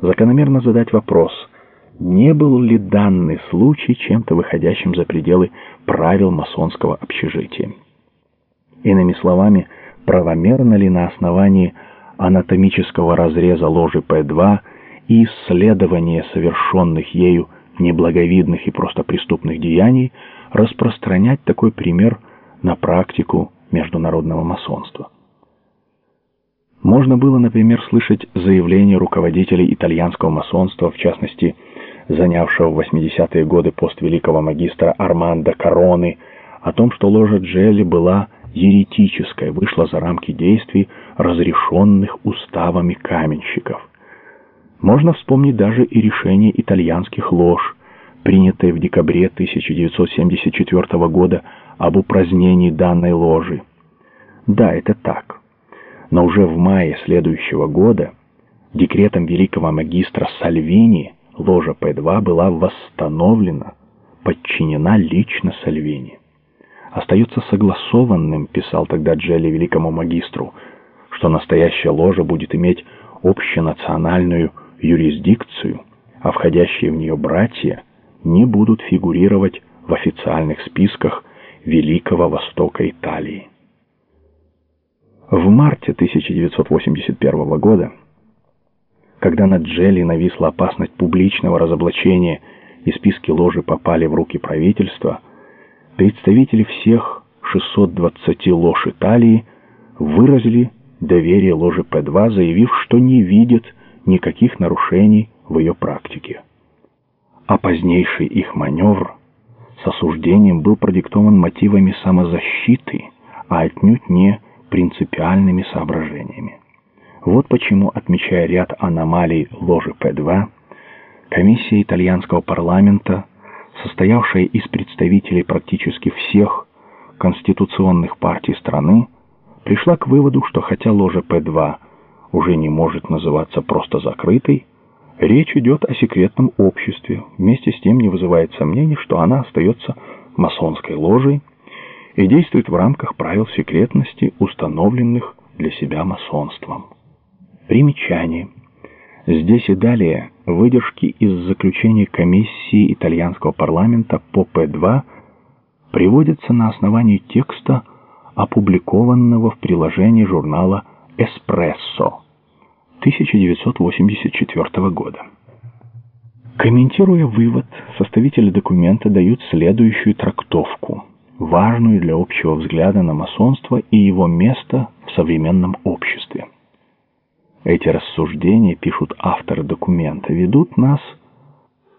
закономерно задать вопрос, не был ли данный случай чем-то выходящим за пределы правил масонского общежития. Иными словами, правомерно ли на основании анатомического разреза ложи П2 и исследования совершенных ею неблаговидных и просто преступных деяний распространять такой пример на практику международного масонства. Можно было, например, слышать заявления руководителей итальянского масонства, в частности, занявшего в 80-е годы пост великого магистра Армандо Короны, о том, что ложа Джелли была еретической, вышла за рамки действий, разрешенных уставами каменщиков. Можно вспомнить даже и решение итальянских лож, принятое в декабре 1974 года об упразднении данной ложи. Да, это так. Но уже в мае следующего года декретом великого магистра Сальвини ложа П2 была восстановлена, подчинена лично Сальвини. Остается согласованным, писал тогда Джелли великому магистру, что настоящая ложа будет иметь общенациональную юрисдикцию, а входящие в нее братья не будут фигурировать в официальных списках Великого Востока Италии. В марте 1981 года, когда на Джелли нависла опасность публичного разоблачения и списки ложи попали в руки правительства, представители всех 620 лож Италии выразили доверие ложи П2, заявив, что не видят никаких нарушений в ее практике. А позднейший их маневр с осуждением был продиктован мотивами самозащиты, а отнюдь не принципиальными соображениями. Вот почему, отмечая ряд аномалий ложи П2, комиссия итальянского парламента состоявшая из представителей практически всех конституционных партий страны, пришла к выводу, что хотя ложа П2 уже не может называться просто закрытой, речь идет о секретном обществе, вместе с тем не вызывает сомнений, что она остается масонской ложей и действует в рамках правил секретности, установленных для себя масонством. Примечание. Здесь и далее выдержки из заключения комиссии итальянского парламента по П2 приводятся на основании текста, опубликованного в приложении журнала «Эспрессо» 1984 года. Комментируя вывод, составители документа дают следующую трактовку, важную для общего взгляда на масонство и его место в современном обществе. Эти рассуждения, пишут авторы документа, ведут нас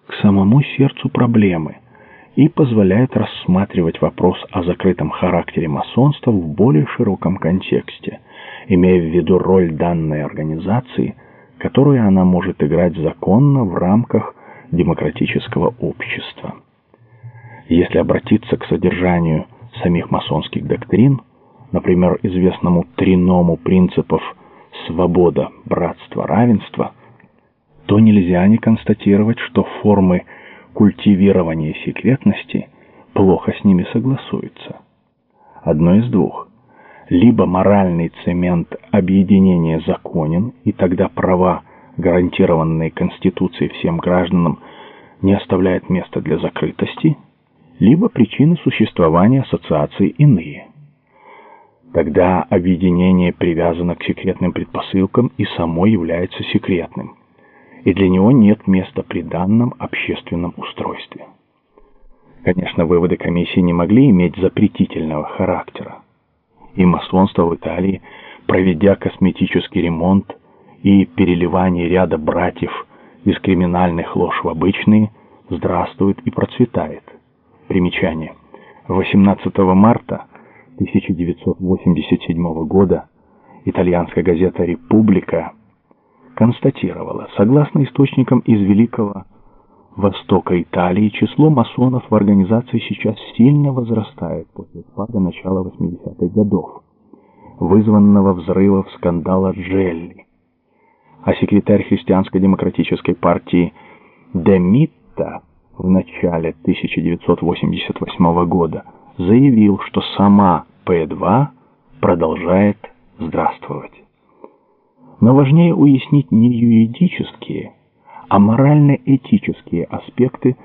к самому сердцу проблемы и позволяют рассматривать вопрос о закрытом характере масонства в более широком контексте, имея в виду роль данной организации, которую она может играть законно в рамках демократического общества. Если обратиться к содержанию самих масонских доктрин, например, известному триному принципов свобода, братство, равенство, то нельзя не констатировать, что формы культивирования секретности плохо с ними согласуются. Одно из двух. Либо моральный цемент объединения законен, и тогда права, гарантированные Конституцией всем гражданам, не оставляют места для закрытости, либо причины существования ассоциации иные. Тогда объединение привязано к секретным предпосылкам и само является секретным, и для него нет места при данном общественном устройстве. Конечно, выводы комиссии не могли иметь запретительного характера. И масонство в Италии, проведя косметический ремонт и переливание ряда братьев из криминальных лож в обычные, здравствует и процветает. Примечание. 18 марта 1987 года итальянская газета «Република» констатировала, согласно источникам из Великого Востока Италии, число масонов в организации сейчас сильно возрастает после спада начала 80-х годов, вызванного взрывов скандала Джелли. А секретарь христианско-демократической партии Демитта в начале 1988 года заявил, что сама П2 продолжает здравствовать. Но важнее уяснить не юридические, а морально-этические аспекты